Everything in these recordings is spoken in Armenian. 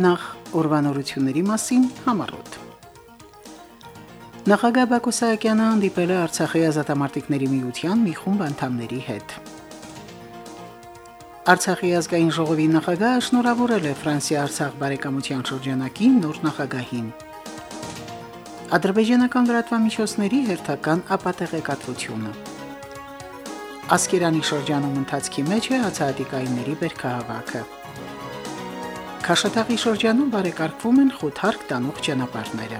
Նախ ուրվանորությունների մասին համառոտ։ Նախագահ Բակո Սահակյանը հանդիպել է Արցախի ազատամարտիկների միության մի խումբ անդամների հետ։ Արցախի ազգային ժողովի նախագահը շնորհավորել է Ֆրանսիա-Արցախ բարեկամության շրջանակի նոր նախագահին։ Ադրբեջանական լրատվամիջոցների հերթական ապատեղեկատվությունը։ Ասկերանի շրջանում ընթացքի մեջ է հացահատիկայինների բերքահավաքը։ Քաշաթաղի շրջանում բարեկարգվում են խոթարկ տանող ճանապարհները։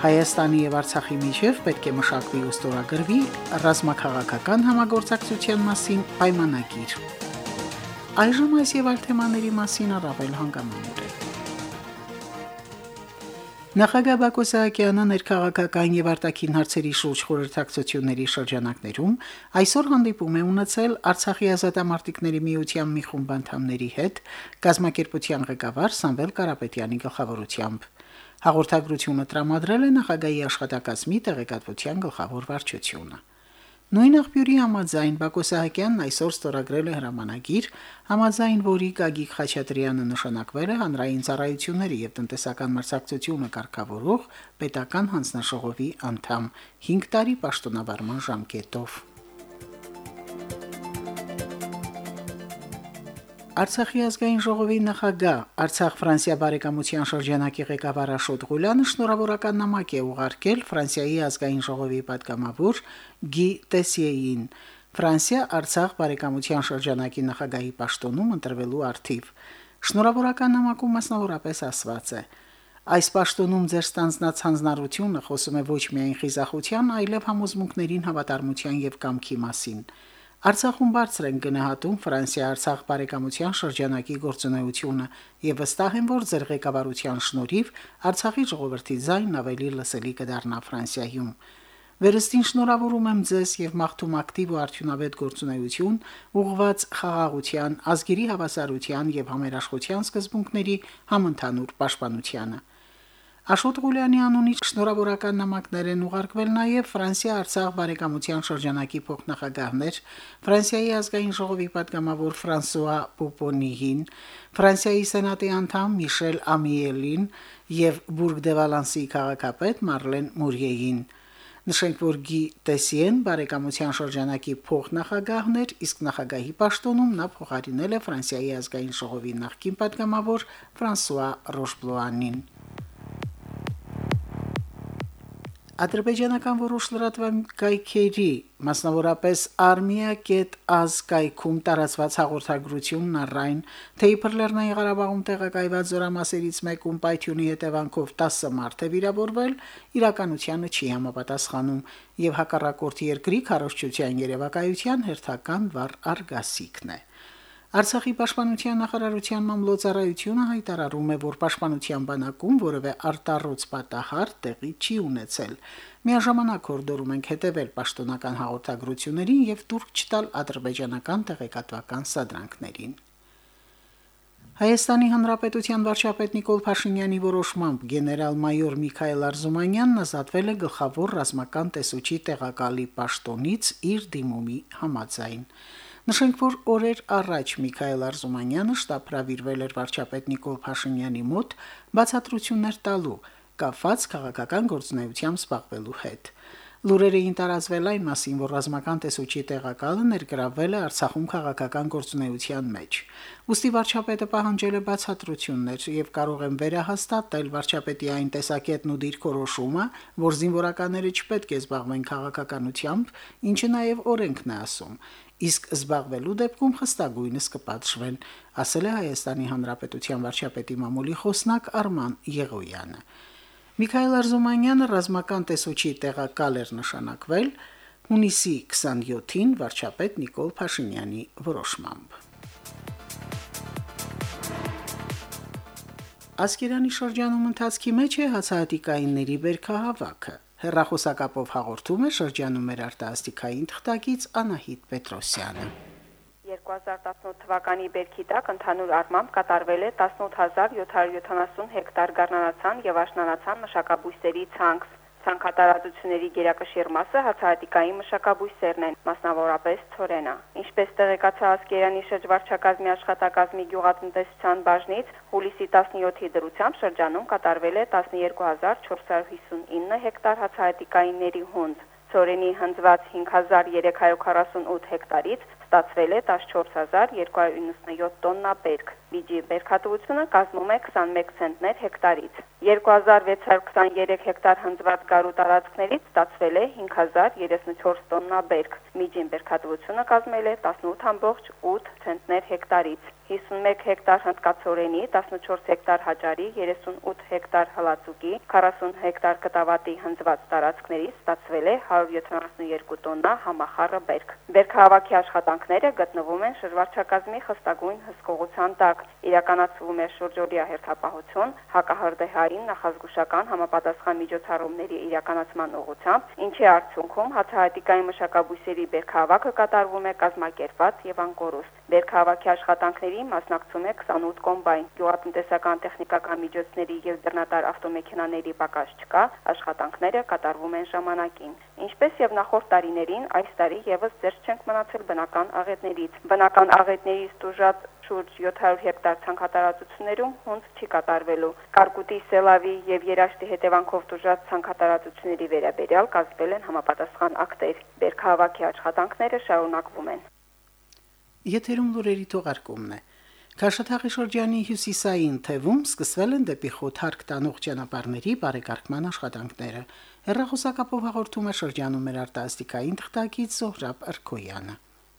Հայաստանի եւ Արցախի միջև պետք է մշակվի ու ստորագրվի ռազմաքաղաքական համագործակցության մասին պայմանագիր։ Այժմ այս եւ այլ թեմաների մասին առավել հանգամանորեն։ Նախագահ Բակո Սահակյանը ներքաղաքական եւ արտաքին հարցերի շուրջ խորհրդակցությունների շրջանակներում այսօր հանդիպում է ունեցել Արցախի ազատամարտիկների միության մի խումբ անդամների հետ գազམ་ակերպության ղեկավար Սամվել Կարապետյանի գլխավորությամբ։ Հաղորդագրությունը տրամադրել է նախագահի աշխատակազմի տեղեկատվության գլխավոր վարչությունը։ Նույն աղբյուրի համաձայն Բակո Սահակյանն այսօր ստորագրել է հրամանագիր, համաձայն որի Գագիկ Խաչատրյանը նշանակվել է հանրային ծառայությունների եւ տնտեսական մրցակցությունը կարգավորող պետական հանձնաժողովի անդամ 5 տարի պաշտոնավարման ժամկետով։ Արցախի ազգային ժողովի նախագահ Արցախ-Ֆրանսիա բարեկամության շրջանակի ղեկավար Աշոտ Ղուլյանը շնորհավորական նամակ է ուղարկել Ֆրանսիայի ազգային ժողովի պատգամավոր Գի Տեսիեին Ֆրանսիա-Արցախ բարեկամության շրջանակի նախագահի պաշտոնում ընտրվելու արդիվ։ Շնորհավորական նամակում մասնավորապես ասված է. Այս պաշտոնում ձեր ստանձնած հանձնառությունը խոսում է ոչ միայն խիզախության, այլև համոզմունքներին հավատարմության եւ կամքի մասին։ Արցախում բարձր են գնահատում Ֆրանսիա-Արցախ բարեկամության շրջանակի գործունեությունը եւ վստահ եմ, որ ձեր ղեկավարության շնորհիվ Արցախի ժողովրդի ձայնն ավելի լսելի կդառնա Ֆրանսիայում։ Վերստին շնորհավորում եմ ձեզ եւ մաղթում ակտիվ ու արդյունավետ գործունեություն, ուղղված խաղաղության, ազգերի հավասարության եւ համերաշխության սկզբունքների համընդհանուր պաշտպանությանը։ Աշոտ Ղուլյանի անունից շնորհավորական նամակներ են ուղարկվել նաև Ֆրանսիա-Արցախ բարեկամության շրջանակի փոխնախագահներ, Ֆրանսիայի ազգային ժողովի պատգամավոր Ֆրանսուଆ Պոպոնիին, Ֆրանսիայի սենատի անդամ Միշել Ամիելին եւ Բուրգ դե Վալանսի քաղաքապետ Մարլեն Մուրիեին։ Նշենք, որ Գի Տեսիեն բարեկամության շրջանակի փոխնախագահներ, իսկ նախագահի պաշտոնում նա փոխարինել է Ֆրանսիայի ազգային ժողովի նախկին պատգամավոր Ֆրանսուଆ Ռոշբլոանին։ Ադրբեջանական որոշ լրատվակայքերի, մասնավորապես Armia.az կայքում տարածված հաղորդագրությունն առայն, թե իբր Լեռնային Ղարաբաղում տեղակայված զորամասերից մեկում պայթյունի հետևանքով 10 մարդ է վիրավորվել, իրականությանը չի համապատասխանում եւ հակառակորդ երկրի քարոշչության երևակայության հերթական վառ արգասիքն է։ Արցախի պաշտպանության նախարարության մամլոյցարայությունը հայտարարում է, որ պաշտպանության բանակում որևէ արտառոց պատահար տեղի չի ունեցել։ Միաժամանակ հորդորում ենք հետևել պաշտոնական հաղորդագրություններին եւ դուրք չտալ ադրբեջանական տեղեկատվական սադրանքներին։ Հայաստանի Հանրապետության վարչապետ Նիկոլ Փաշինյանի որոշմամբ գեներալ-մայոր Միքայել Արզումանյանն ազատվել է գլխավոր ռազմական տեսուչի տեղակալի պաշտոնից իր դիմումի համաձայն։ Նշենք, որ օրեր առաջ Միքայել Արզումանյանը շտաբրավիրվել էր վարչապետ Նիկոլ Փաշինյանի մոտ բացատրություններ տալու կապված քաղաքական գործունեությամբ զբաղվելու հետ։ Լուրերը էին տարածվել այն մասին, որ ռազմական տեսուչի տեղակալը ներգրավել է Արցախում քաղաքական գործունեության մեջ։ Ոստի վարչապետը պահանջել է բացատրություններ եւ կարող են վերահաստատել վարչապետի այն տեսակետն ու դիրքորոշումը, որ զինվորականները չպետք է զբաղվեն քաղաքականությամբ, ինչը նաեւ օրենքն է ասում իսկ զբաղվելու դեպքում խստագույնս կպատժվեն, ասել է Հայաստանի Հանրապետության վարչապետի մամուլի խոսնակ Արման Եղոյանը։ Միքայել Արզումանյանը ռազմական տեսուչի տեղակալ էր նշանակվել հունիսի 27-ին վարչապետ Նիկոլ Փաշինյանի որոշմամբ։ Ասկերանի շրջանում ընթացքի մեջ է հացահատիկայինների βέρքահավաքը։ Հերրախոսակապով հաղորդում է շրջանում մեր արտասթիկային թղթակից Անահիտ Պետրոսյանը։ 2018 թվականի բերքի տակ ընդհանուր առմամբ կատարվել է 18770 հեկտար գառնանացան եւ աշնանացան մշակաբույսերի ցանց։ Ցանկատարածությունների գերակշիռ մասը հացահատիկայի մշակաբույսերն են, մասնավորապես ցորենը։ Ինչպես տեղեկացա Ասկերանի շրջվարչակազմի աշխատակազմի գյուղատնտեսության բաժնից, հուլիսի 17-ի դրությամբ շրջանում կատարվել է 12459 հեկտար հացահատիկայինների հունձ։ Ցորենի հնձված 5348 հեկտարից ստացվել է 14297 տոննա բերք։ Բիջի բերքատվությունը կազմում է 21 ցենտներ հեկտարից։ 2623 հեկտար հնձված գարու տարածքներից ստացվել է 5034 տոննա բերք։ Միջին բերքատվությունը կազմել է 18.8 ցենտներ հեկտարից։ 51 հեկտար հնդկացորենի, 14 հեկտար հաճարի, 38 հեկտար հլացուկի, 40 հեկտար կտավատի հնձված տարածքներից ստացվել է 172 տոննա համախառը բերք։ Բերքահավաքի աշխատանքները գտնվում են շրջվարչակազմի խստագույն հսկողության տակ։ Իրականացվում է շուրջօրյա հերթապահություն, հակահրդեհային նախազգուշական համապատասխան միջոցառումների իրականացման ուղղությամբ, ինչի արդյունքում հացահատիկայի մշակաբույսերի բերքահավաքը կատարվում է կազմակերպված եւ անկորուստ։ Բերքահավաքի աշխատանքների մասնակցում է 28 կոմբայն։ Գյուղատնտեսական տեխնիկական միջոցների եւ դեռնատար ավտոմեքենաների պակաս չկա, աշխատանքները կատարվում են ժամանակին։ Ինչպես եւ նախորդ տարիներին, այս տարի եւս ձեր չենք մնացել բնական աղետներից։ Բնական աղետների ստուժած շուրջ 700 հեկտար ցանքատարածություններում հունց չի կատարվելու։ Կարկուտի, Սելավի եւ Երաշտի հետևանքով դժուժած ցանքատարածությունների վերաբերյալ կազմվել են համապատասխան ակտեր։ Բերքահավաքի աշխատանքները շարունակվում են։ Եթերում լուրերի թողարկումն է։ Քաշաթաղի շրջանի հյուսիսային թևում սկսվել են դեպի խոթարկ տանող ճանապարհների բարեկարգման աշխատանքները։ Հերրախոսակապով հաղորդում է շրջանում մեր արտասթիկային թղթակից Զոհրաբ Արքոյանը։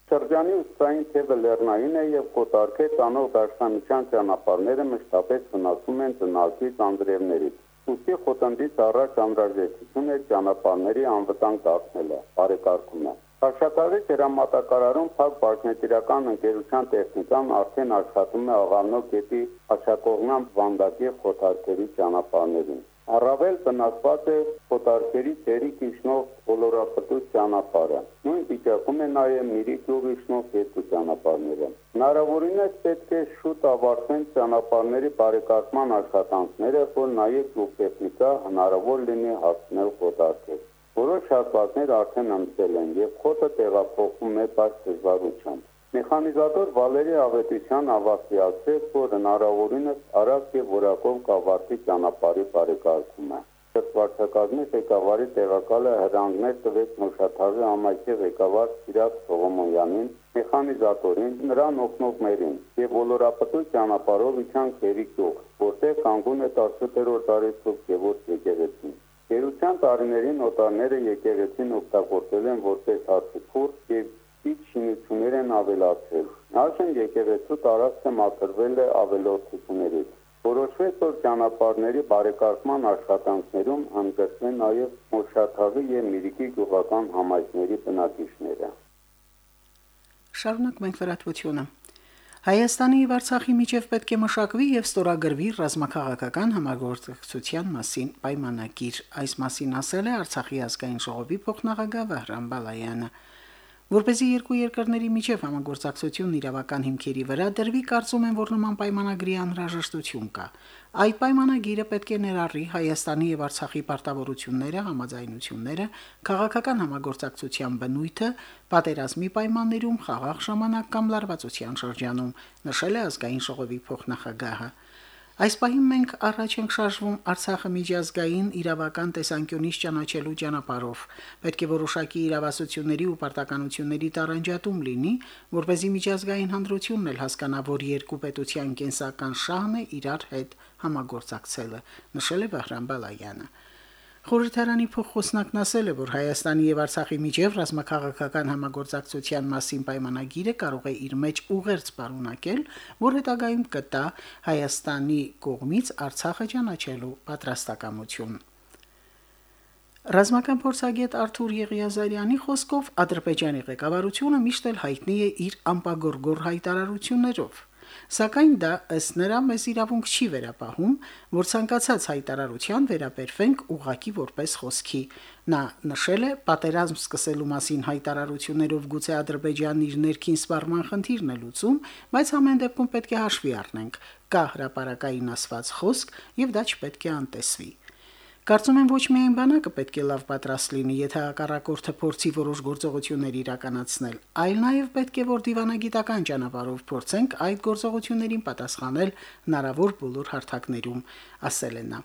Շրջանի ուսային թևը լեռնային է եւ կոտարկե տանող դաշնամիջյան ճանապարհները մշտապես վնասում են տնալցից անդրևներից։ Ուստի խոտնից առաջ անհրաժեշտություն է ճանապարհների անվտանգ դարձնելը, բարեկարգումը։ Խաշակարի դրամատակարարում փակ բաժնետիրական ընկերության տեխնիկան արդեն աշխատում է աղանո կետի աչակողնան վանդակի խոթարքերի ճանապարհներին։ Առավել վնասված է խոթարքերի ծերի կիշնող բոլորապտուց ճանապարհը։ Նույն վիճակում է նաև Միրի գյուղի շնորհ երկու ճանապարհները։ Հնարավորինս պետք է շուտ ավարտեն ճանապարհների բարեկարգման աշխատանքները, որ նաև գյուղտեխնիկա հնարավոր լինի հասնել խոթարքեր։ Որոշ հատվածներ արդեն անցել են եւ խոտը տեղափոխվում է բաց դժվարությամբ։ Մեխանիզատոր Վալերի Ավետիսյան ավաստիացրեց, որ հնարավորինս արագ եւ որակով կավարտի ճանապարհի բարեկարգումը։ Շրջվարչակազմի ղեկավարի տեղակալը հրանգներ տվեց Մոշաթաղի ամայքի ղեկավար Սիրակ Սողոմոնյանին, մեխանիզատորին, նրան օգնողներին եւ ոլորապտու ճանապարհով իջան Քերիկյուղ, որտեղ կանգուն է 18-րդ դարի Սուրբ Գևորգ եկեղեցին։ Գերության տարիներին օտարները եկեղեցին օգտագործել են որպես հացուփուր եւ քիչ շինություններ են ավելացրել։ Նախշն եկեղեցու տարածքը մաքրվել է ավելորդություններից։ Որոշվեց, որ ճանապարհների բարեկարգման աշխատանքներում ընդգրկվեն նաև Մոշաթաղի եւ Միրիկի գյուղական համայնքների բնակիչները։ Շարունակ մենք վերատվությունը։ Հայաստանի եւ Արցախի միջև պետք է մշակվի եւ ստորագրվի ռազմաքաղաքական համագործակցության մասին պայմանագիր։ Այս մասին ասել է Արցախի ազգային ժողովի փոխնախագահ Վահրամ Բալայանը։ Որպեսզի երկու երկրների միջև համագործակցությունն իրավական հիմքերի վրա դրվի, կարծում եմ, որ նման պայմանագրի անհրաժեշտություն կա։ Այդ պայմանագիրը պետք է ներառի Հայաստանի եւ Արցախի պարտավորությունները, համաձայնությունները, քաղաքական համագործակցության բնույթը, պատերազմի պայմաններում, խաղաղ ժամանակ կամ լարվածության շրջանում, նշել է ազգային ժողովի փոխնախագահը։ Այս պահին մենք առաջ ենք շարժվում Արցախը միջազգային իրավական տեսանկյունից ճանաչելու ճանապարհով։ Պետք է որոշակի իրավասությունների ու պարտականությունների տարանջատում լինի, որ เป զի միջազգային հանդրությունն էլ հասկանա, որ երկու պետության կենսական շահն է իրար հետ համագործակցելը, նշել է Վահրամ Բալայանը։ Խորհրդարանի փոխոսնակն ասել է, որ Հայաստանի եւ Արցախի միջև ռազմաքաղաքական համագործակցության մասին պայմանագիրը կարող է իր մեջ ուղերձ պարունակել, որ հետագայում կտա Հայաստանի կողմից Արցախը ճանաչելու պատրաստակամություն։ Ռազմական փորձագետ Արթուր Եղիազարյանի խոսքով Ադրբեջանի ղեկավարությունը միշտ հայտնի է իր ամպագորգոր հայտարարություններով։ Սակայն դա ըստ նրա մեզ իրավունք չի վերապահում, որ ցանկացած հայտարարության վերաբերվենք ուղակի որպես խոսքի։ Նա նշել է, պատերազմ սկսելու մասին հայտարարություններով գուցե Ադրբեջանն իր ներքին սպառման խնդիրն է լուծում, բայց ամեն դեպքում պետք է հաշվի առնենք, կա հրաապարակային ասված խոսք եւ դա չպետք է անտեսվի։ Կարծում եմ ոչ միայն բանակը պետք է լավ պատրաստ լինի, եթե հակառակորդը փորձի որոշ գործողություններ իրականացնել, այլ նաև պետք է որ դիվանագիտական ճանապարհով փորձենք այդ գործողություններին պատասխանել հնարավոր բոլոր հարթակներում, ասել է նա.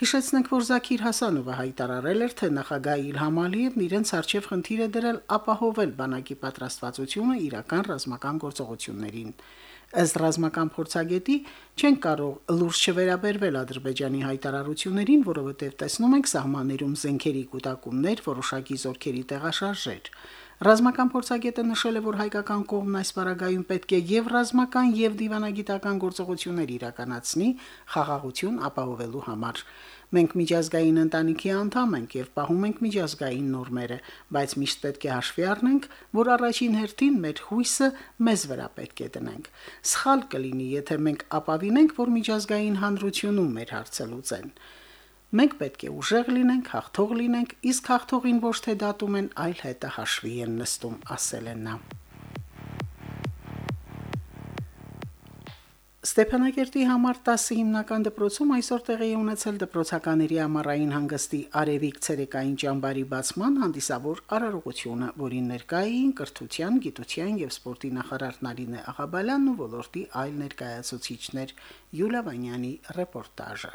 Հիշեցնենք, որ Զաքիր Հասանովը հայտարարել էր, թե նախագահ Իլհամ Ալիևն իրենց արչև խնդիր է դրել ապահովել բանակի պատրաստվածությունը իրական ռազմական գործողություններին։ Ըստ ռազմական փորձագետի չեն կարող լուրջ չվերաբերվել Ադրբեջանի հայտարարություններին, որովհետև տեսնում ենք սահմաններում զենքերի կൂട്ടակումներ, որոշակի զորքերի տեղաշարժեր։ Ռազմական փորձագետը նշել է, որ հայկական կողմն այս պարագայում պետք է եւ ռազմական եւ դիվանագիտական գործողություններ իրականացնի խաղաղություն ապահովելու համար։ Մենք միջազգային ընտանիքի անդամ ենք եւ պահում ենք միջազգային նորմերը, բայց միշտ պետք է հաշվի առնենք, որ առաջին հերթին մեր հույսը մեզ վրա պետք է դնենք։ Սխալ կլինի, եթե մենք ապավինենք, որ միջազգային հանրությունում մեր հարցը լուծեն։ Մենք պետք է ուժեղ լինենք, հաղթող լինենք, իսկ հաղթողին ոչ թե դատում են, այլ հետը հաշվի են նստում, ասել են նա. Ստեփանակերտի համար 10 հիմնական դպրոցում այսօր տեղի ունեցել դպրոցականների ամառային հանգստի արևիկ ցերեկային ճամբարի բացման հանդիսավոր արարողությունը, որին ներկային կրթության, գիտության եւ սպորտի նախարար Նարինե Աղաբալյանն ու ոլորտի այլ ներկայացուցիչներ. Յուլիա Վանյանի ռեպորտաժը։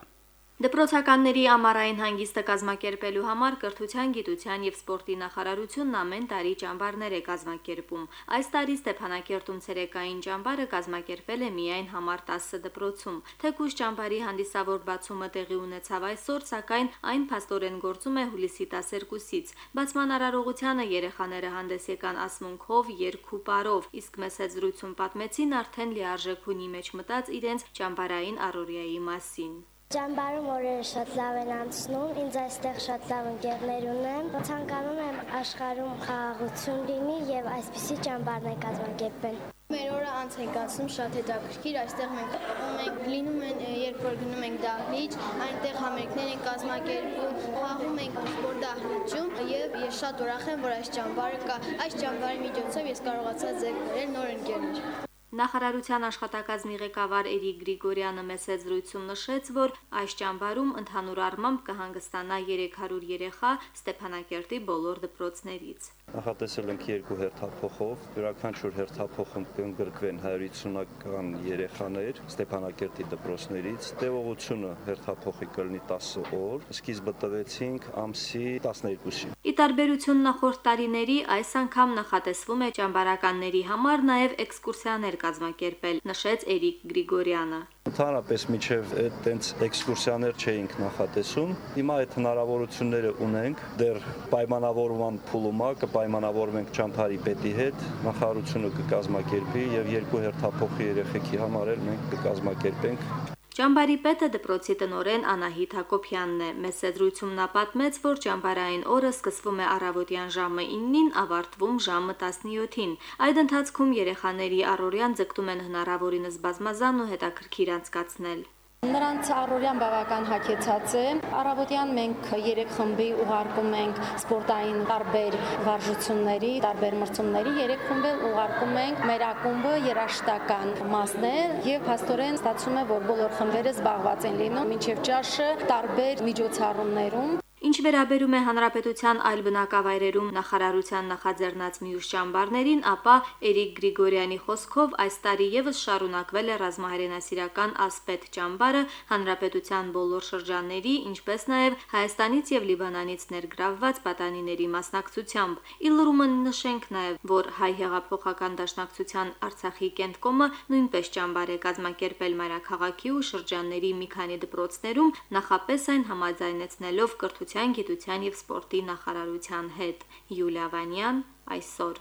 Դպրոցականների ամառային հանգիստը կազմակերպելու համար կրթության, գիտության եւ սպորտի նախարարությունն ամեն տարի ճամբարներ է կազմակերպում։ Այս տարի Ստեփանակերտում ցերեկային ճամբարը կազմակերպել է միայն համար 10 դպրոցում։ Թեկուզ ճամբարի հանդիսավոր բացումը տեղի ունեցավ այսօր, սակայն այն փաստորեն գործում է հուլիսի 12-ից։ Բացման արարողությանը երեխաները հանդես եկան ասմունքով, երգու պարով, իսկ մեծ զրույցում պատմեցին արդեն լիարժեք հունի մեջ մտած իրենց ճամբարային առօրյայի մասին։ Ճամբարում օրերը շատ լավ են անցնում, ինձ այստեղ շատ լավ ընկերներ ունեմ։ Ցանկանում եմ աշխարհում խաղաղություն լինի եւ այսպիսի ճամբարներ կազմակերպեն։ Մեր օրը անց ենք անցնում շատ հետաքրքիր, այստեղ մենք մենք լինում են, երբ որ գնում ենք դահլիճ, այնտեղ համերգներ են կազմակերպում, խաղում ենք սպորտ դահլիճում եւ ես շատ ուրախ եմ, որ այս ճամբարը կա։ Այս ճամբարի միջոցով ես կարողացա ձեռք բերել նոր ընկերներ։ Նախարարության աշխատակազմի ղեկավար Էրիկ Գրիգորյանը մեծ զրույցում նշեց, որ այս ճամբարում ընդհանուր առմամբ կհանգստանա 300 երեխա Ստեփանակերտի բոլոր դպրոցներից։ Նախատեսել ենք երկու հերթափոխով, յուրաքանչյուր հերթափոխում կընդգրկվեն 150-ական երեխաներ Ստեփանակերտի դպրոցներից։ Տևողությունը հերթափոխի կլինի 10 օր, սկիզբը տվեցինք ամսի 12-ին։ Ի տարբերություն նախորդ տարիների, այս անգամ նախատեսվում է ճամբարականների համար նաև էքսկուրսիաներ կազմակերպել, նշեց Էրիկ Գրիգորյանը։ Ընդհանրապես միջև այդ տենց էքսկուրսիաներ չէինք նախատեսում։ Հիմա այդ հնարավորությունները ունենք։ Դեռ պայմանավորման փուլում է, կպայմանավորվենք ճամփարի պետի հետ, նախարարությունը կկազմակերպի եւ երկու հերթափոխի երեխեքի համար էլ մենք կկազմակերպենք Ճամբարի պետը դպրոցի տնորեն Անահիտ Հակոբյանն է։ Մեծ զրույցում նա պատմեց, որ ճամբարային օրը սկսվում է առավոտյան ժամը 9-ին, ավարտվում ժամը 17-ին։ Այդ ընթացքում երեխաների առօրյան ձգտում են հնարավորինս բազմազան ու հետաքրքիր անցկացնել։ Նրանց առօրյան բավական հագեցած է։ Առավոտյան մենք 3 խմբի ուղարկում ենք սպորտային տարբեր վարժությունների, տարբեր մրցումների, 3 խմբել ուղարկում ենք մեր ակումբը երաշտական մասն է եւ փաստորեն ստացվում է, որ բոլոր խմբերը զբաղված են լինում մինչեւ ճաշը տարբեր միջոցառումներում Ինչ վերաբերում է հանրապետության այլ բնակավայրերում նախարարության նախաձեռնած մյուս ճամբարներին, ապա Էրիկ Գրիգորյանի խոսքով այս տարի եւս շարունակվել է ռազմահայրենասիրական ասպետ ճամբարը հանրապետության բոլոր շրջանների, ինչպես նաեւ Հայաստանից եւ Լիբանանից ներգրավված պատանիների մասնակցությամբ։ Իլրումը նշենք նաեւ, որ հայ հեղափոխական դաշնակցության Արցախի կենտկոմը նույնպես ճամբար է կազմակերպել Մարաքաղաքի ու շրջանների մի քանի դպրոցներում, նախապես այն համաձայնեցնելով կրթ Տնտեսության, գիտության եւ սպորտի նախարարության հետ Յուլիա Վանյան այսօր։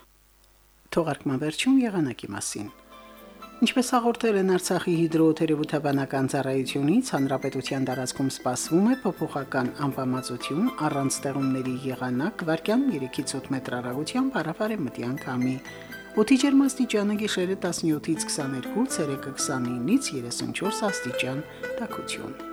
Թողարկման վերջում եղանակի մասին։ Ինչպես հաղորդել են Արցախի հիդրոթերապևտաբանական ծառայությունից, հանրապետության տարածքում սպասվում է փոփոխական անբավարարություն առանց ստեղումների եղանակ, վարկյանում 3-ից 8 մետր հեռագությամբ հարավարի մտյան քամի։ Օդի ջերմաստիճանը գիշերը 17-ից 22, ցերեկը 29-ից 34 աստիճան տաքություն։